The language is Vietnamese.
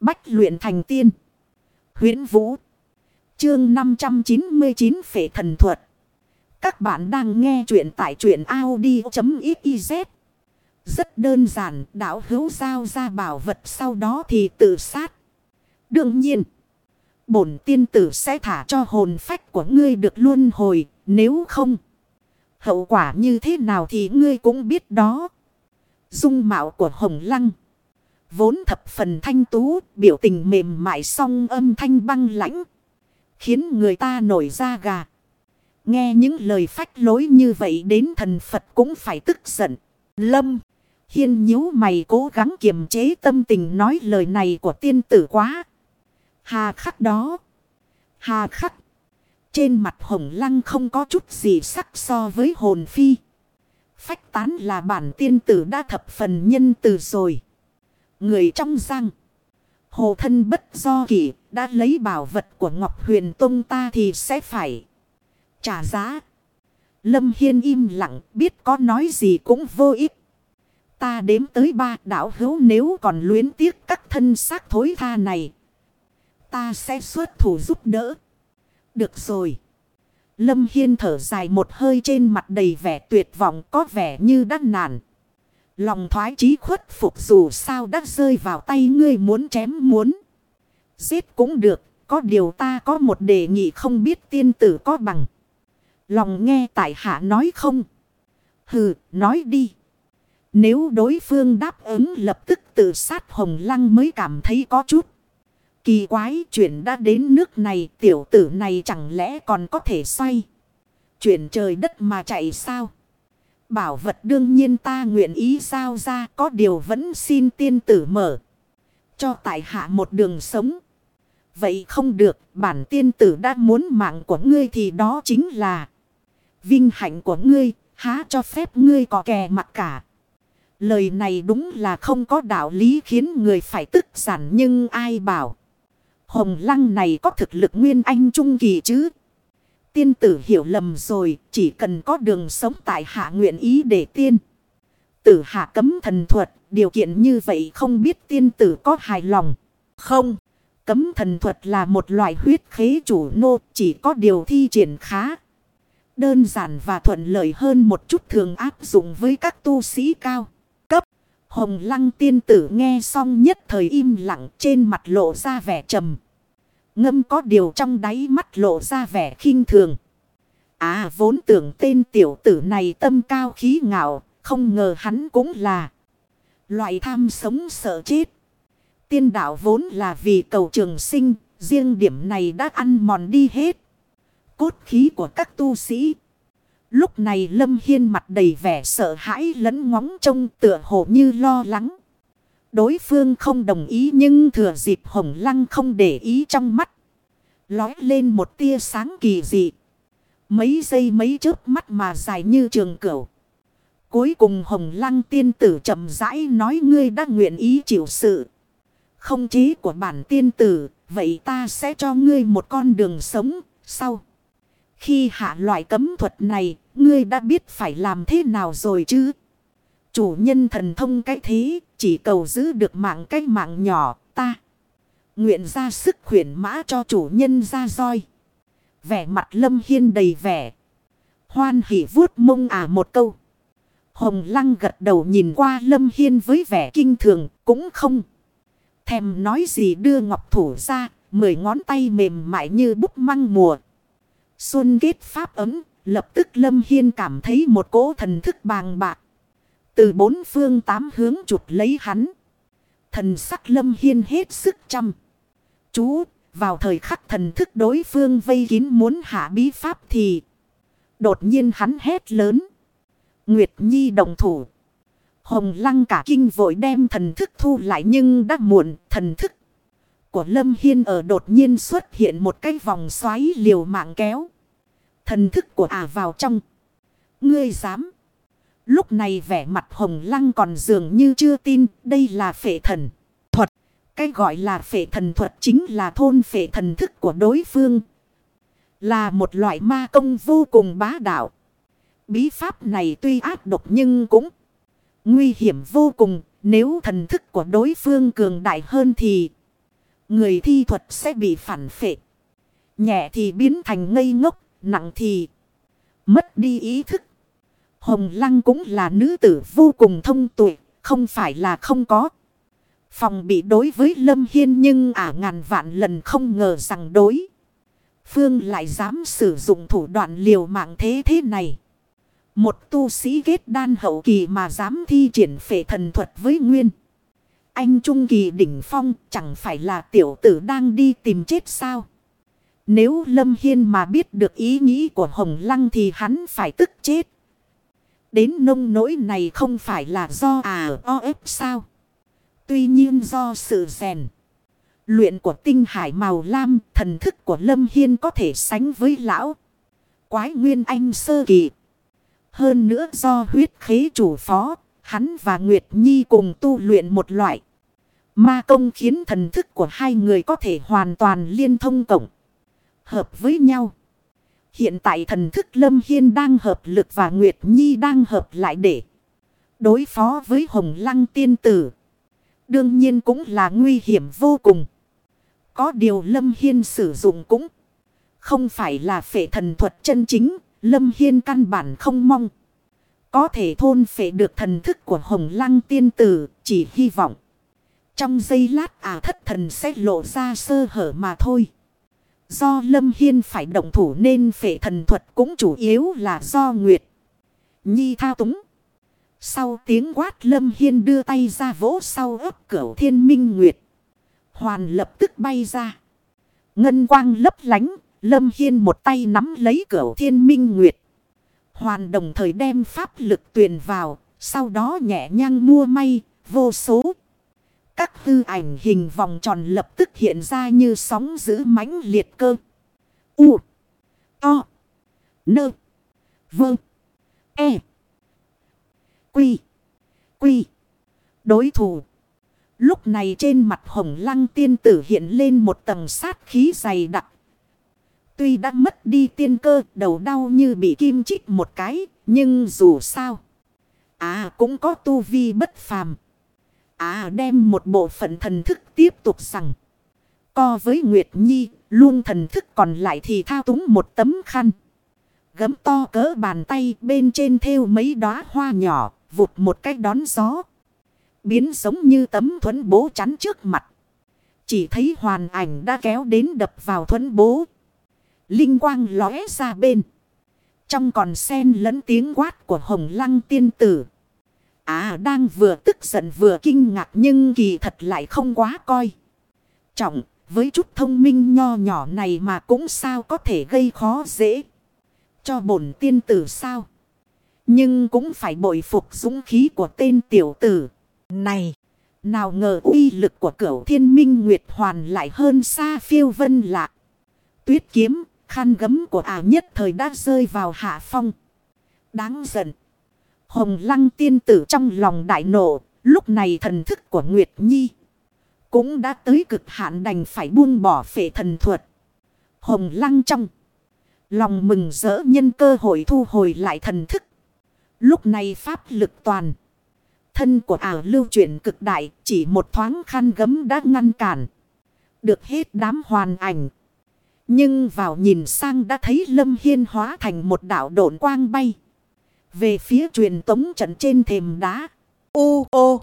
Bách luyện thành tiên. huyễn Vũ. Chương 599 Phệ Thần Thuật. Các bạn đang nghe truyện tại truyện Audi.xyz. Rất đơn giản, đảo hữu giao ra bảo vật sau đó thì tự sát. Đương nhiên, bổn tiên tử sẽ thả cho hồn phách của ngươi được luân hồi, nếu không. Hậu quả như thế nào thì ngươi cũng biết đó. Dung mạo của Hồng Lăng. Vốn thập phần thanh tú, biểu tình mềm mại song âm thanh băng lãnh. Khiến người ta nổi da gà. Nghe những lời phách lối như vậy đến thần Phật cũng phải tức giận. Lâm, hiên nhíu mày cố gắng kiềm chế tâm tình nói lời này của tiên tử quá. Hà khắc đó. Hà khắc. Trên mặt hồng lăng không có chút gì sắc so với hồn phi. Phách tán là bản tiên tử đã thập phần nhân từ rồi. Người trong răng. Hồ thân bất do kỷ, đã lấy bảo vật của Ngọc Huyền Tông ta thì sẽ phải trả giá. Lâm Hiên im lặng, biết có nói gì cũng vô ích. Ta đếm tới ba đảo hữu nếu còn luyến tiếc các thân xác thối tha này. Ta sẽ xuất thủ giúp đỡ. Được rồi. Lâm Hiên thở dài một hơi trên mặt đầy vẻ tuyệt vọng, có vẻ như đắt nản. Lòng thoái chí khuất phục dù sao đã rơi vào tay ngươi muốn chém muốn. Giết cũng được, có điều ta có một đề nghị không biết tiên tử có bằng. Lòng nghe tại hạ nói không? Hừ, nói đi. Nếu đối phương đáp ứng lập tức tự sát hồng lăng mới cảm thấy có chút. Kỳ quái chuyện đã đến nước này tiểu tử này chẳng lẽ còn có thể xoay. Chuyện trời đất mà chạy sao? Bảo vật đương nhiên ta nguyện ý sao ra, có điều vẫn xin tiên tử mở. Cho tại hạ một đường sống. Vậy không được, bản tiên tử đã muốn mạng của ngươi thì đó chính là vinh hạnh của ngươi. Há cho phép ngươi có kè mặt cả. Lời này đúng là không có đạo lý khiến người phải tức giận nhưng ai bảo. Hồng lăng này có thực lực nguyên anh trung kỳ chứ. Tiên tử hiểu lầm rồi, chỉ cần có đường sống tại hạ nguyện ý để tiên. Tử hạ cấm thần thuật, điều kiện như vậy không biết tiên tử có hài lòng. Không, cấm thần thuật là một loại huyết khế chủ nô, chỉ có điều thi triển khá. Đơn giản và thuận lợi hơn một chút thường áp dụng với các tu sĩ cao. Cấp, hồng lăng tiên tử nghe xong nhất thời im lặng trên mặt lộ ra vẻ trầm. Ngâm có điều trong đáy mắt lộ ra vẻ khinh thường. À vốn tưởng tên tiểu tử này tâm cao khí ngạo, không ngờ hắn cũng là loại tham sống sợ chết. Tiên đạo vốn là vì cầu trường sinh, riêng điểm này đã ăn mòn đi hết. Cốt khí của các tu sĩ. Lúc này Lâm Hiên mặt đầy vẻ sợ hãi lẫn ngóng trông tựa hồ như lo lắng. Đối phương không đồng ý nhưng thừa dịp hồng lăng không để ý trong mắt. Lói lên một tia sáng kỳ dị. Mấy giây mấy chớp mắt mà dài như trường cửu. Cuối cùng hồng lăng tiên tử chậm rãi nói ngươi đã nguyện ý chịu sự. Không chí của bản tiên tử, vậy ta sẽ cho ngươi một con đường sống, sau. Khi hạ loại cấm thuật này, ngươi đã biết phải làm thế nào rồi chứ? Chủ nhân thần thông cái thế, chỉ cầu giữ được mạng cái mạng nhỏ, ta. Nguyện ra sức khuyển mã cho chủ nhân ra roi. Vẻ mặt lâm hiên đầy vẻ. Hoan hỉ vuốt mông à một câu. Hồng lăng gật đầu nhìn qua lâm hiên với vẻ kinh thường cũng không. Thèm nói gì đưa ngọc thủ ra. Mười ngón tay mềm mại như bút măng mùa. Xuân kết pháp ấm. Lập tức lâm hiên cảm thấy một cỗ thần thức bàng bạc. Từ bốn phương tám hướng chụp lấy hắn. Thần sắc lâm hiên hết sức chăm. Chú, vào thời khắc thần thức đối phương vây kín muốn hạ bí pháp thì. Đột nhiên hắn hét lớn. Nguyệt Nhi đồng thủ. Hồng lăng cả kinh vội đem thần thức thu lại nhưng đã muộn thần thức. Của Lâm Hiên ở đột nhiên xuất hiện một cái vòng xoáy liều mạng kéo. Thần thức của ả vào trong. Ngươi dám. Lúc này vẻ mặt hồng lăng còn dường như chưa tin đây là phệ thần. Thuật. Cái gọi là phệ thần thuật chính là thôn phệ thần thức của đối phương. Là một loại ma công vô cùng bá đạo. Bí pháp này tuy ác độc nhưng cũng nguy hiểm vô cùng. Nếu thần thức của đối phương cường đại hơn thì Người thi thuật sẽ bị phản phệ. Nhẹ thì biến thành ngây ngốc, nặng thì mất đi ý thức. Hồng Lăng cũng là nữ tử vô cùng thông tuệ, không phải là không có. Phòng bị đối với Lâm Hiên nhưng ả ngàn vạn lần không ngờ rằng đối. Phương lại dám sử dụng thủ đoạn liều mạng thế thế này. Một tu sĩ kết đan hậu kỳ mà dám thi triển phệ thần thuật với Nguyên. Anh Trung Kỳ đỉnh phong chẳng phải là tiểu tử đang đi tìm chết sao? Nếu Lâm Hiên mà biết được ý nghĩ của Hồng Lăng thì hắn phải tức chết. Đến nông nỗi này không phải là do à o ép sao? Tuy nhiên do sự rèn. Luyện của tinh hải màu lam thần thức của Lâm Hiên có thể sánh với lão. Quái Nguyên Anh sơ kỳ. Hơn nữa do huyết khế chủ phó, hắn và Nguyệt Nhi cùng tu luyện một loại. Ma công khiến thần thức của hai người có thể hoàn toàn liên thông cộng. Hợp với nhau. Hiện tại thần thức Lâm Hiên đang hợp lực và Nguyệt Nhi đang hợp lại để đối phó với Hồng Lăng tiên tử. Đương nhiên cũng là nguy hiểm vô cùng. Có điều Lâm Hiên sử dụng cũng không phải là phệ thần thuật chân chính. Lâm Hiên căn bản không mong. Có thể thôn phệ được thần thức của Hồng Lăng tiên tử. Chỉ hy vọng. Trong giây lát ả thất thần sẽ lộ ra sơ hở mà thôi. Do Lâm Hiên phải động thủ nên phệ thần thuật cũng chủ yếu là do Nguyệt. Nhi thao túng. Sau tiếng quát Lâm Hiên đưa tay ra vỗ sau ấp cửu thiên minh Nguyệt. Hoàn lập tức bay ra. Ngân quang lấp lánh. Lâm Hiên một tay nắm lấy cửu thiên minh Nguyệt. Hoàn đồng thời đem pháp lực tuyển vào. Sau đó nhẹ nhàng mua may. Vô số. Các tư ảnh hình vòng tròn lập tức hiện ra như sóng giữ mãnh liệt cơ. U. To. Nơ. vương E. Quy. Quy. Đối thủ. Lúc này trên mặt hồng lăng tiên tử hiện lên một tầng sát khí dày đặc. Tuy đã mất đi tiên cơ, đầu đau như bị kim chích một cái. Nhưng dù sao. À cũng có tu vi bất phàm. À đem một bộ phận thần thức tiếp tục rằng. Co với Nguyệt Nhi, luôn thần thức còn lại thì thao túng một tấm khăn. Gấm to cỡ bàn tay bên trên thêu mấy đóa hoa nhỏ, vụt một cách đón gió. Biến giống như tấm thuẫn bố chắn trước mặt. Chỉ thấy hoàn ảnh đã kéo đến đập vào thuẫn bố. Linh quang lóe ra bên. Trong còn sen lẫn tiếng quát của hồng lăng tiên tử. À đang vừa tức giận vừa kinh ngạc nhưng kỳ thật lại không quá coi. Trọng, với chút thông minh nho nhỏ này mà cũng sao có thể gây khó dễ. Cho bổn tiên tử sao. Nhưng cũng phải bội phục dũng khí của tên tiểu tử. Này, nào ngờ uy lực của cửu thiên minh Nguyệt Hoàn lại hơn xa phiêu vân lạc. Tuyết kiếm, khăn gấm của ả nhất thời đã rơi vào hạ phong. Đáng giận. Hồng lăng tiên tử trong lòng đại nộ, lúc này thần thức của Nguyệt Nhi cũng đã tới cực hạn đành phải buông bỏ phệ thần thuật. Hồng lăng trong lòng mừng rỡ nhân cơ hội thu hồi lại thần thức. Lúc này pháp lực toàn. Thân của ảo lưu chuyển cực đại chỉ một thoáng khăn gấm đã ngăn cản. Được hết đám hoàn ảnh. Nhưng vào nhìn sang đã thấy Lâm Hiên hóa thành một đảo độn quang bay. Về phía truyền tống trận trên thềm đá. Ô ô.